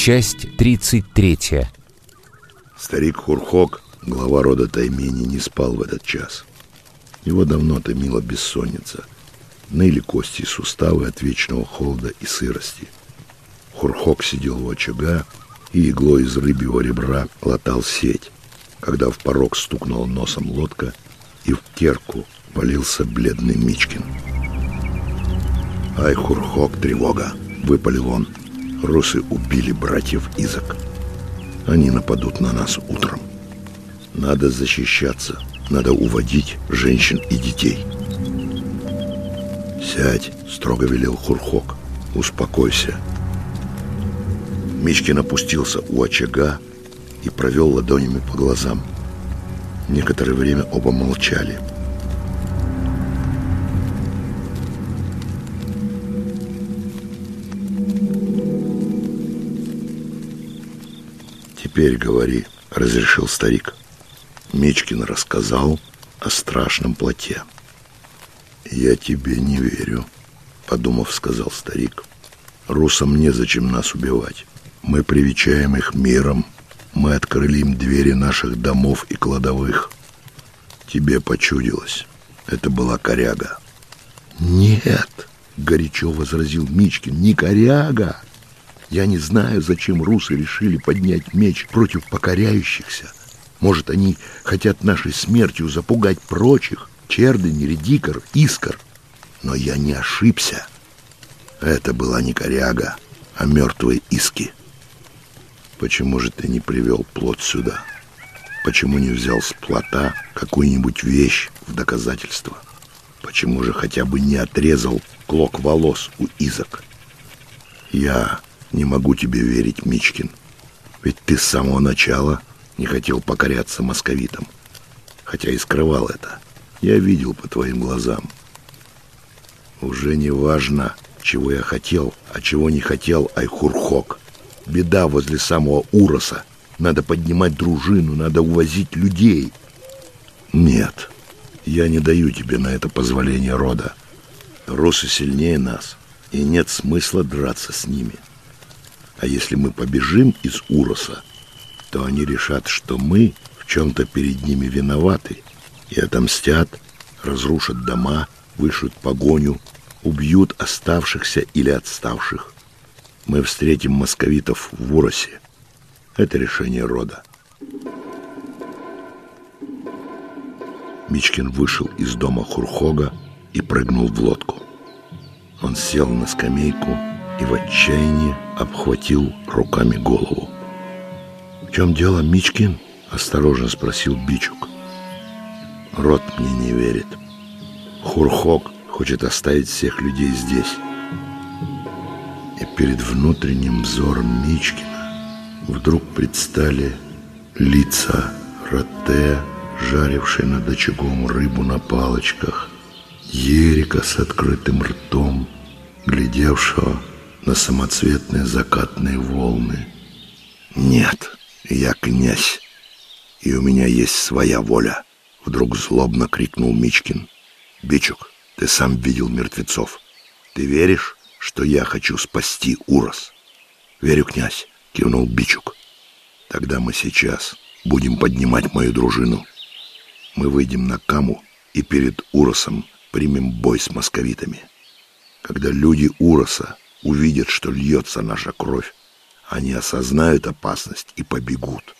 Часть 33. Старик Хурхок, глава рода Таймени, не спал в этот час. Его давно томила бессонница. Ныли кости и суставы от вечного холода и сырости. Хурхок сидел у очага и иглой из рыбьего ребра латал сеть, когда в порог стукнула носом лодка, и в керку валился бледный Мичкин. «Ай, Хурхок, тревога!» — выпалил он. Русы убили братьев Изак. Они нападут на нас утром. Надо защищаться. Надо уводить женщин и детей. «Сядь», — строго велел Хурхок. «Успокойся». Мичкин опустился у очага и провел ладонями по глазам. Некоторое время оба молчали. «Теперь говори», — разрешил старик. Мичкин рассказал о страшном плоте. «Я тебе не верю», — подумав, сказал старик. «Русам незачем нас убивать. Мы привечаем их миром. Мы открыли им двери наших домов и кладовых. Тебе почудилось. Это была коряга». «Нет», — горячо возразил Мичкин, — «не коряга. Я не знаю, зачем русы решили поднять меч против покоряющихся. Может, они хотят нашей смертью запугать прочих, Чердень, Редикор, Искор. Но я не ошибся. Это была не коряга, а мертвые иски. Почему же ты не привел плод сюда? Почему не взял с плота какую-нибудь вещь в доказательство? Почему же хотя бы не отрезал клок волос у изок? Я не могу тебе верить, Мичкин. Ведь ты с самого начала не хотел покоряться московитам. Хотя и скрывал это. Я видел по твоим глазам. Уже не важно, чего я хотел, а чего не хотел Айхурхок. Беда возле самого Уроса. Надо поднимать дружину, надо увозить людей. Нет, я не даю тебе на это позволение рода. Русы сильнее нас, и нет смысла драться с ними. А если мы побежим из Уроса, то они решат, что мы в чем-то перед ними виноваты и отомстят, разрушат дома, вышлют погоню, убьют оставшихся или отставших. Мы встретим московитов в Уросе. Это решение рода. Мичкин вышел из дома Хурхога и прыгнул в лодку. Он сел на скамейку и в отчаянии обхватил руками голову. «В чем дело, Мичкин?» — осторожно спросил Бичук. «Рот мне не верит. Хурхок хочет оставить всех людей здесь». И перед внутренним взором Мичкина вдруг предстали лица Роте, жарившей над очагом рыбу на палочках, Ерика с открытым ртом, глядевшего на самоцветные закатные волны. Нет, я князь, и у меня есть своя воля, вдруг злобно крикнул Мичкин. Бичук, ты сам видел мертвецов. Ты веришь, что я хочу спасти Урос? Верю, князь, кивнул Бичук. Тогда мы сейчас будем поднимать мою дружину. Мы выйдем на Каму и перед Уросом примем бой с московитами. Когда люди Уроса увидят, что льется наша кровь, они осознают опасность и побегут.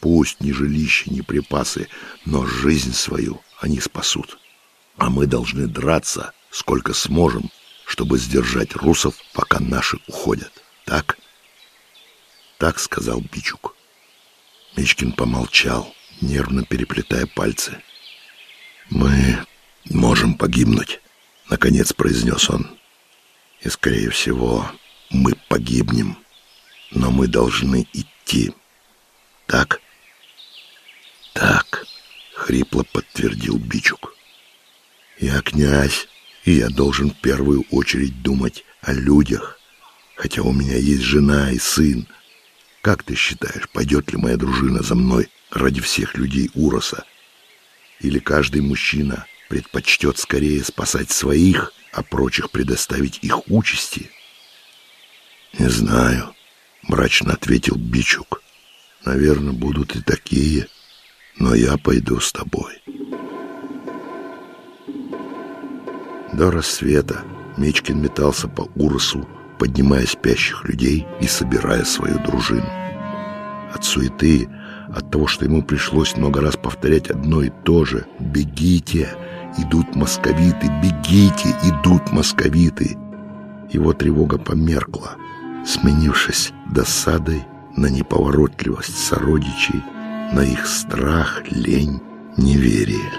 Пусть ни жилище, ни припасы, но жизнь свою они спасут. А мы должны драться, сколько сможем, чтобы сдержать русов, пока наши уходят. Так? Так сказал Бичук. Мичкин помолчал, нервно переплетая пальцы. «Мы можем погибнуть», — наконец произнес он. И, скорее всего, мы погибнем. Но мы должны идти. Так? Так, хрипло подтвердил Бичук. Я князь, и я должен в первую очередь думать о людях. Хотя у меня есть жена и сын. Как ты считаешь, пойдет ли моя дружина за мной ради всех людей Уроса? Или каждый мужчина предпочтет скорее спасать своих, а прочих предоставить их участи? Не знаю. Мрачно ответил Бичук. Наверное, будут и такие, но я пойду с тобой. До рассвета Мечкин метался по Уросу, поднимая спящих людей и собирая свою дружину. От суеты, от того, что ему пришлось много раз повторять одно и то же «Бегите! Идут московиты! Бегите! Идут московиты!» Его тревога померкла, сменившись досадой на неповоротливость сородичей, на их страх, лень, неверие.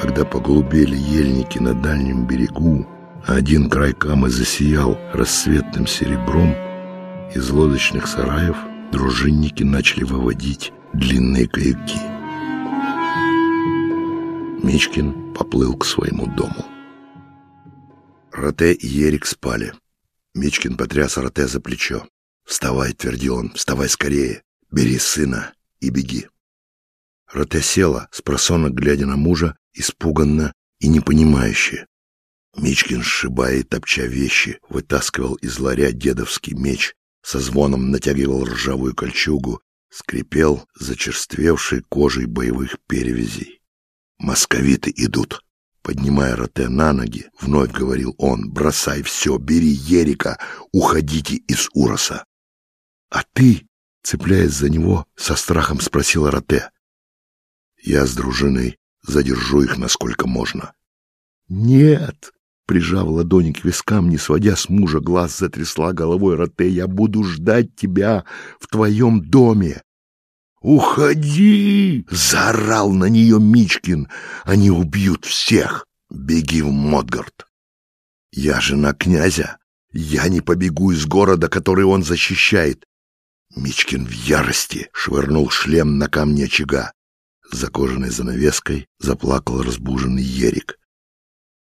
Когда поглубели ельники на дальнем берегу, а один край камы засиял рассветным серебром, из лодочных сараев дружинники начали выводить длинные каюки. Мичкин поплыл к своему дому. Роте и Ерик спали. Мичкин потряс Роте за плечо. «Вставай», — твердил он, — «вставай скорее, бери сына и беги». Роте села, спросонок глядя на мужа, испуганно и непонимающе. Мичкин, сшибая и топча вещи, вытаскивал из ларя дедовский меч, со звоном натягивал ржавую кольчугу, скрипел зачерствевшей кожей боевых перевязей. «Московиты идут!» Поднимая Роте на ноги, вновь говорил он, «Бросай все, бери Ерика, уходите из Уроса!» «А ты?» — цепляясь за него, со страхом спросила Роте. «Я с дружиной задержу их насколько можно». «Нет!» Прижав ладони к вискам, не сводя с мужа глаз, затрясла головой Роте. «Я буду ждать тебя в твоем доме!» «Уходи!» — заорал на нее Мичкин. «Они убьют всех! Беги в Модгард!» «Я жена князя! Я не побегу из города, который он защищает!» Мичкин в ярости швырнул шлем на камни очага. За кожаной занавеской заплакал разбуженный Ерик.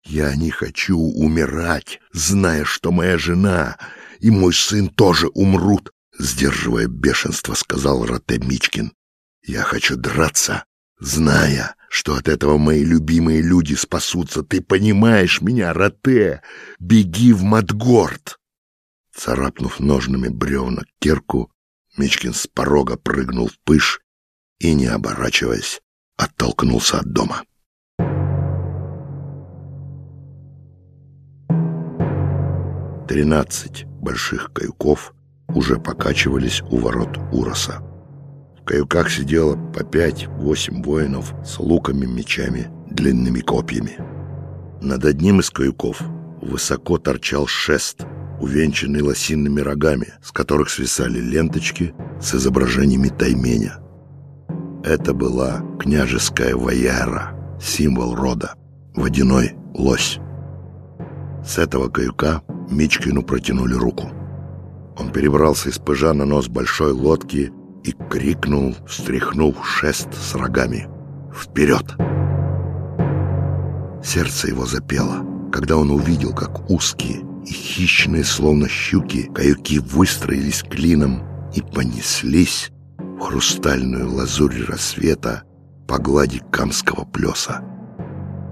Я не хочу умирать, зная, что моя жена и мой сын тоже умрут, сдерживая бешенство, сказал Роте Мичкин. Я хочу драться, зная, что от этого мои любимые люди спасутся. Ты понимаешь меня, Роте? Беги в Мадгорд. Царапнув ножными бревна кирку, Мичкин с порога прыгнул в пыш и, не оборачиваясь, оттолкнулся от дома. Тринадцать больших каюков уже покачивались у ворот Уроса. В каюках сидело по пять-восемь воинов с луками, мечами, длинными копьями. Над одним из каюков высоко торчал шест, увенчанный лосиными рогами, с которых свисали ленточки с изображениями тайменя. Это была княжеская ваяра, символ рода, водяной лось. С этого каюка Мичкину протянули руку. Он перебрался из пыжа на нос большой лодки и крикнул, встряхнув шест с рогами. «Вперед!» Сердце его запело, когда он увидел, как узкие и хищные, словно щуки, каюки выстроились клином и понеслись в хрустальную лазурь рассвета по глади камского плеса.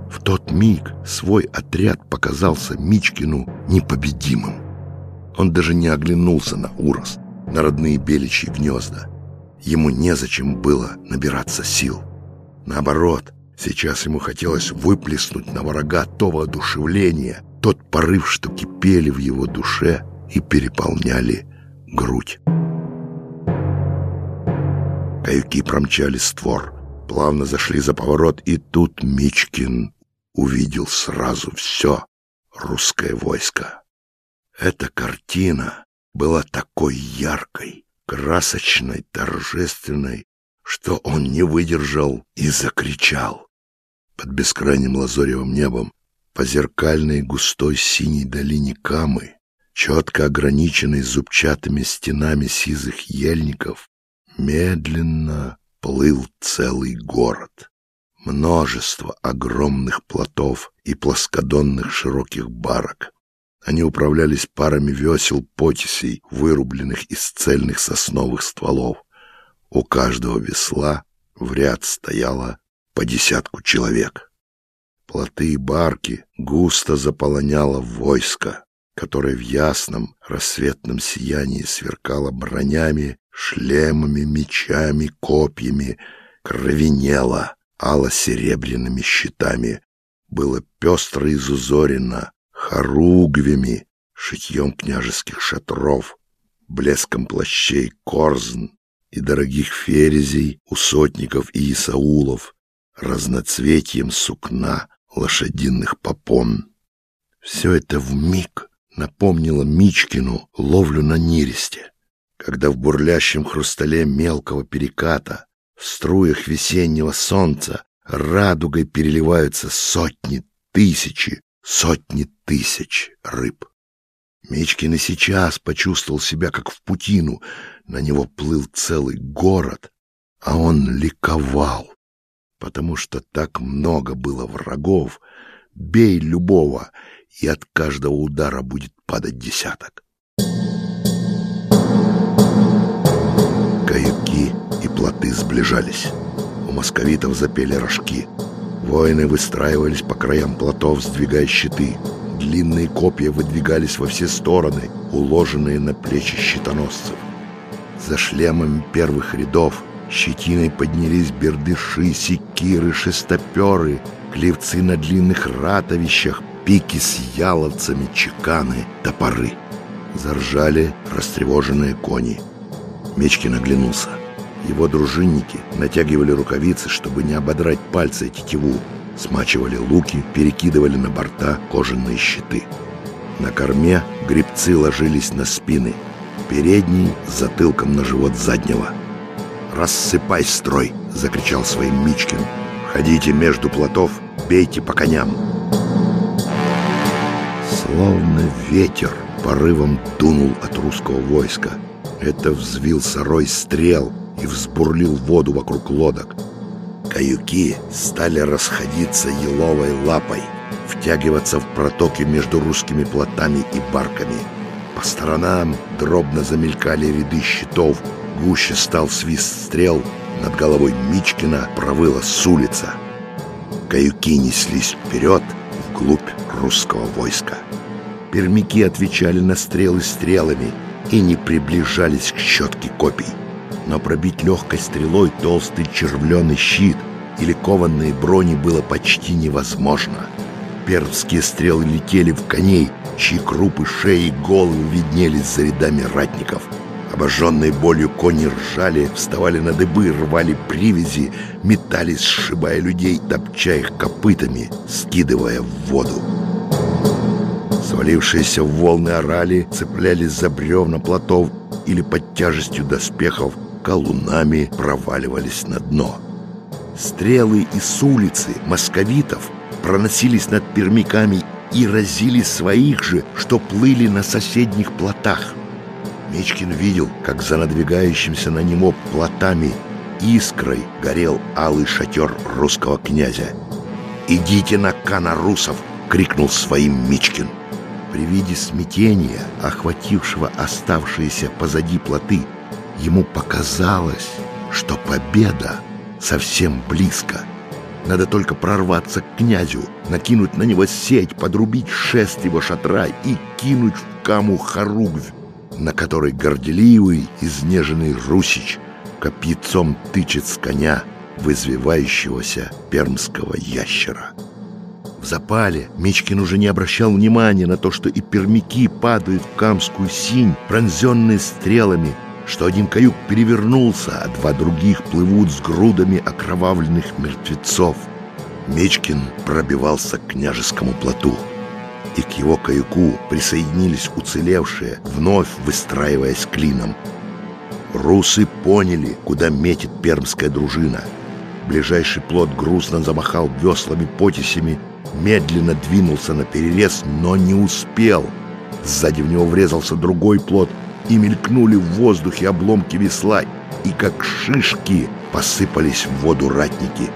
В тот миг свой отряд показался Мичкину непобедимым. Он даже не оглянулся на Урос, на родные беличьи гнезда. Ему незачем было набираться сил. Наоборот, сейчас ему хотелось выплеснуть на врага то воодушевление, тот порыв, что кипели в его душе и переполняли грудь. Каюки промчали створ, плавно зашли за поворот, и тут Мичкин увидел сразу все русское войско. Эта картина была такой яркой, красочной, торжественной, что он не выдержал и закричал. Под бескрайним лазоревым небом, по зеркальной густой синей долине Камы, четко ограниченной зубчатыми стенами сизых ельников, медленно плыл целый город. Множество огромных плотов и плоскодонных широких барок. Они управлялись парами весел потесей, вырубленных из цельных сосновых стволов. У каждого весла в ряд стояло по десятку человек. Плоты и барки густо заполоняло войско. которая в ясном рассветном сиянии сверкала бронями, шлемами, мечами, копьями, кровенела ало-серебряными щитами, было пестро изузорено хоругвями, шитьем княжеских шатров, блеском плащей корзн и дорогих ферезей у сотников и исаулов, разноцветием сукна лошадиных попон. Все это в миг напомнило Мичкину ловлю на нересте, когда в бурлящем хрустале мелкого переката, в струях весеннего солнца радугой переливаются сотни, тысячи, сотни тысяч рыб. Мечкин и сейчас почувствовал себя как в путину. На него плыл целый город, а он ликовал, потому что так много было врагов. Бей любого, и от каждого удара будет падать десяток. Каюки и плоты сближались. У московитов запели рожки. Воины выстраивались по краям плотов, сдвигая щиты. Длинные копья выдвигались во все стороны, уложенные на плечи щитоносцев. За шлемами первых рядов щетиной поднялись бердыши, секиры, шестоперы, клевцы на длинных ратовищах, пики с яловцами, чеканы, топоры. Заржали растревоженные кони. Мечкин оглянулся. Его дружинники натягивали рукавицы, чтобы не ободрать пальцы и тетиву, смачивали луки, перекидывали на борта кожаные щиты. На корме гребцы ложились на спины, передний с затылком на живот заднего. «Рассыпай строй!» — закричал своим Мичкин. «Ходите между плотов, бейте по коням!» Словно ветер порывом дунул от русского войска. Это взвился рой стрел — и взбурлил воду вокруг лодок. Каюки стали расходиться еловой лапой, втягиваться в протоки между русскими плотами и барками. По сторонам дробно замелькали ряды щитов, гуще стал свист стрел, над головой Мичкина провыла с улица. Каюки неслись вперед, вглубь русского войска. Пермяки отвечали на стрелы стрелами и не приближались к щетке копий но пробить легкой стрелой толстый червленый щит или кованные брони было почти невозможно. Пермские стрелы летели в коней, чьи крупы, шеи и головы виднелись за рядами ратников. Обожженные болью кони ржали, вставали на дыбы, рвали привязи, метались, сшибая людей, топча их копытами, скидывая в воду. Свалившиеся в волны орали, цеплялись за бревна плотов или под тяжестью доспехов колунами проваливались на дно. Стрелы из улицы московитов проносились над пермяками и разили своих же, что плыли на соседних плотах. Мечкин видел, как за надвигающимся на него плотами искрой горел алый шатер русского князя. «Идите на кана русов!» — крикнул своим Мичкин. При виде смятения, охватившего оставшиеся позади плоты, Ему показалось, что победа совсем близко. Надо только прорваться к князю, накинуть на него сеть, подрубить шест его шатра и кинуть в каму хоругвь, на которой горделивый, изнеженный русич копьяцом тычет с коня в извивающегося пермского ящера. В запале Мичкин уже не обращал внимания на то, что и пермяки падают в камскую синь, пронзенные стрелами, что один каюк перевернулся, а два других плывут с грудами окровавленных мертвецов. Мечкин пробивался к княжескому плоту, и к его каюку присоединились уцелевшие, вновь выстраиваясь клином. Русы поняли, куда метит пермская дружина. Ближайший плот грустно замахал веслами-потесями, медленно двинулся на перерез, но не успел. Сзади в него врезался другой плот — и мелькнули в воздухе обломки весла, и как шишки посыпались в воду ратники.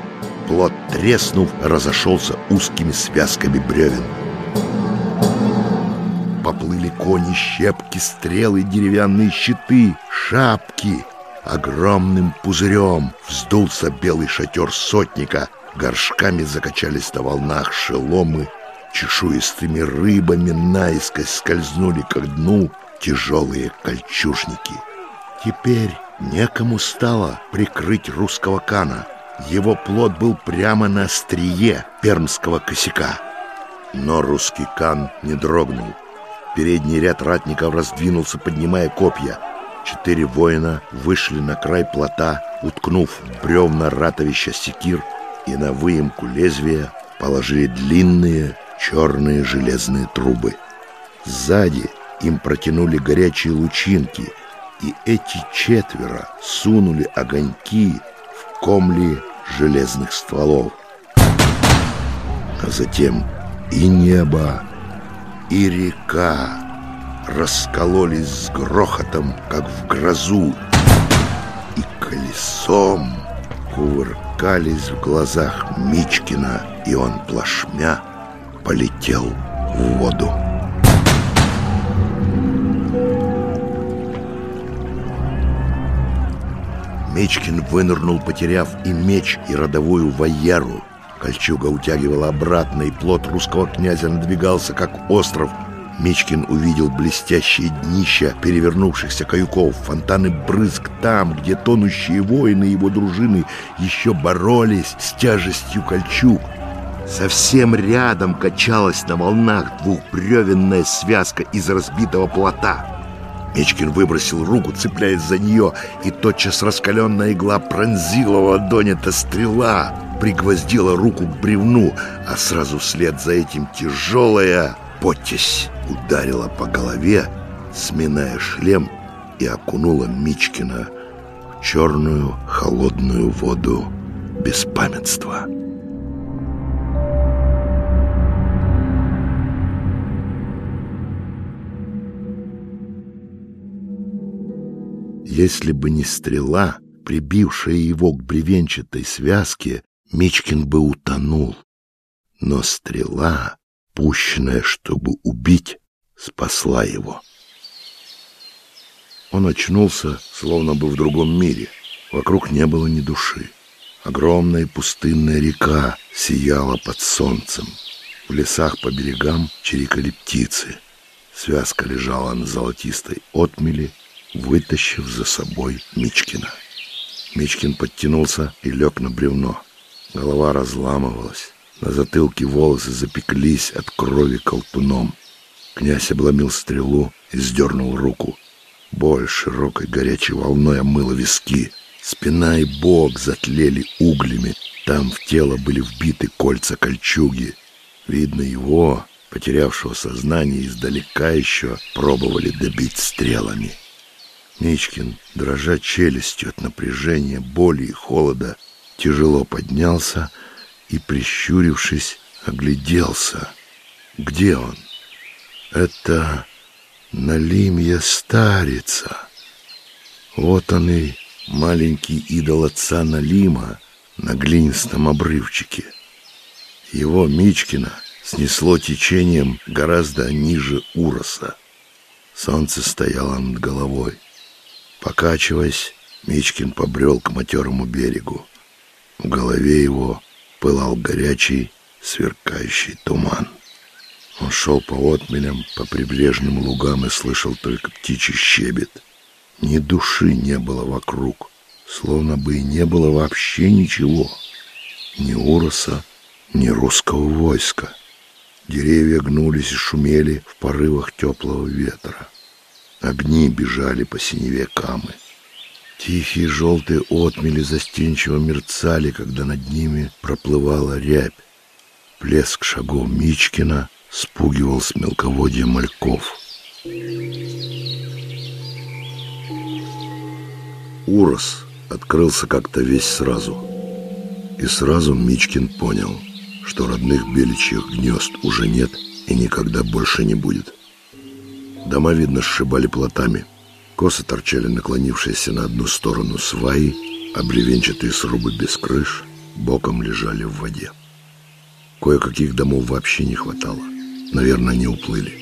Плот, треснув, разошелся узкими связками бревен. Поплыли кони, щепки, стрелы, деревянные щиты, шапки. Огромным пузырем вздулся белый шатер сотника, горшками закачались на волнах шеломы чешуистыми рыбами наискось скользнули к дну тяжелые кольчужники. Теперь некому стало прикрыть русского кана. Его плод был прямо на острие пермского косяка. Но русский кан не дрогнул. Передний ряд ратников раздвинулся, поднимая копья. Четыре воина вышли на край плота, уткнув бревна ратовища секир, и на выемку лезвия положили длинные черные железные трубы. Сзади им протянули горячие лучинки, и эти четверо сунули огоньки в комли железных стволов. А затем и небо, и река раскололись с грохотом, как в грозу, и колесом кувыркались в глазах Мичкина, и он плашмя полетел в воду. Мечкин вынырнул, потеряв и меч, и родовую воеру. Кольчуга утягивала обратно, и плод русского князя надвигался, как остров. Мечкин увидел блестящие днища перевернувшихся каюков, фонтаны брызг там, где тонущие воины его дружины еще боролись с тяжестью кольчуг. Совсем рядом качалась на волнах двухбревенная связка из разбитого плота. Мечкин выбросил руку, цепляясь за нее, и тотчас раскаленная игла пронзила ладонь-то стрела, пригвоздила руку к бревну, а сразу вслед за этим тяжелая потесь ударила по голове, сминая шлем и окунула Мичкина в черную холодную воду беспамятства. Если бы не стрела, прибившая его к бревенчатой связке, Мичкин бы утонул. Но стрела, пущенная, чтобы убить, спасла его. Он очнулся, словно бы в другом мире. Вокруг не было ни души. Огромная пустынная река сияла под солнцем. В лесах по берегам чирикали птицы. Связка лежала на золотистой отмели, вытащив за собой Мичкина. Мичкин подтянулся и лег на бревно. Голова разламывалась. На затылке волосы запеклись от крови колтуном. Князь обломил стрелу и сдернул руку. Боль широкой горячей волной омыла виски. Спина и бок затлели углями. Там в тело были вбиты кольца кольчуги. Видно его, потерявшего сознание, издалека еще пробовали добить стрелами. Мичкин, дрожа челюстью от напряжения, боли и холода, тяжело поднялся и, прищурившись, огляделся. Где он? Это Налимья старица. Вот он и маленький идол отца Налима на глинистом обрывчике. Его, Мичкина, снесло течением гораздо ниже Уроса. Солнце стояло над головой. Покачиваясь, Мичкин побрел к матерому берегу. В голове его пылал горячий, сверкающий туман. Он шел по отмелям, по прибрежным лугам и слышал только птичий щебет. Ни души не было вокруг, словно бы и не было вообще ничего. Ни уроса, ни русского войска. Деревья гнулись и шумели в порывах теплого ветра. Огни бежали по синеве камы. Тихие желтые отмели застенчиво мерцали, когда над ними проплывала рябь. Плеск шагов Мичкина спугивал с мелководья мальков. Урос открылся как-то весь сразу. И сразу Мичкин понял, что родных беличьих гнезд уже нет и никогда больше не будет. Дома, видно, сшибали плотами. Косы торчали наклонившиеся на одну сторону сваи, а бревенчатые срубы без крыш боком лежали в воде. Кое-каких домов вообще не хватало. Наверное, они уплыли.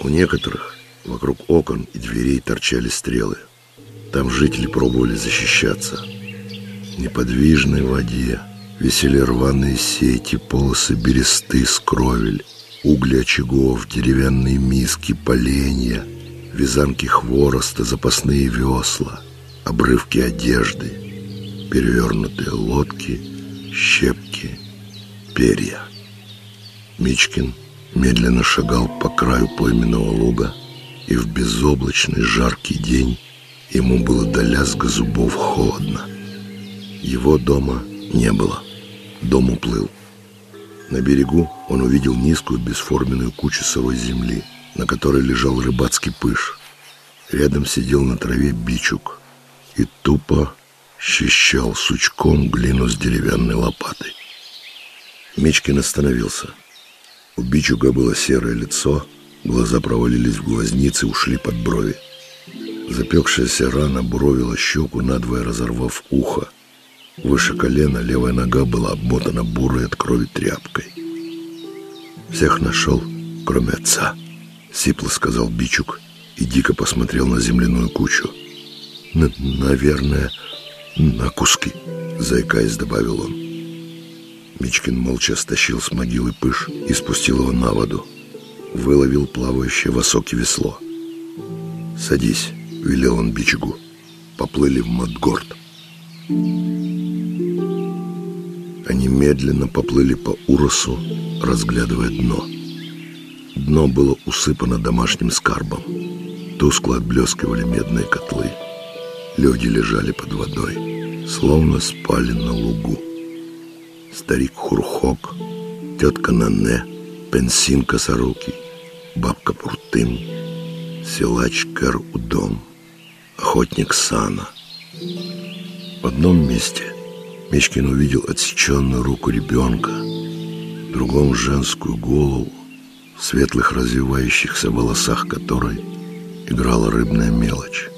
У некоторых вокруг окон и дверей торчали стрелы. Там жители пробовали защищаться. В неподвижной воде Висели рваные сети, полосы бересты, скровель, угли очагов, деревянные миски, поленья, вязанки хвороста, запасные весла, обрывки одежды, перевернутые лодки, щепки, перья. Мичкин медленно шагал по краю пойменного луга, и в безоблачный жаркий день ему было до лязга зубов холодно. Его дома не было. Дом уплыл. На берегу он увидел низкую бесформенную кучу сырой земли, на которой лежал рыбацкий пыш. Рядом сидел на траве бичук и тупо счищал сучком глину с деревянной лопатой. Мечкин остановился. У бичука было серое лицо, глаза провалились в глазницы, ушли под брови. Запекшаяся рана буровила щеку, надвое разорвав ухо. Выше колена левая нога была обмотана бурой от крови тряпкой. «Всех нашел, кроме отца», — сипло сказал Бичук и дико посмотрел на земляную кучу. «Наверное, на куски», — заикаясь, добавил он. Мичкин молча стащил с могилы пыш и спустил его на воду. Выловил плавающее в осоке весло. «Садись», — велел он Бичугу. Поплыли в Мадгорд. Они медленно поплыли по Уросу, разглядывая дно. Дно было усыпано домашним скарбом. Тускло отблескивали медные котлы. Люди лежали под водой, словно спали на лугу. Старик Хурхок, тетка Нане, Пенсин Косорукий, бабка Пуртым, силач Кэр Удом, охотник Сана. В одном месте Мечкин увидел отсеченную руку ребенка, в другом женскую голову, светлых развивающихся волосах которой играла рыбная мелочь.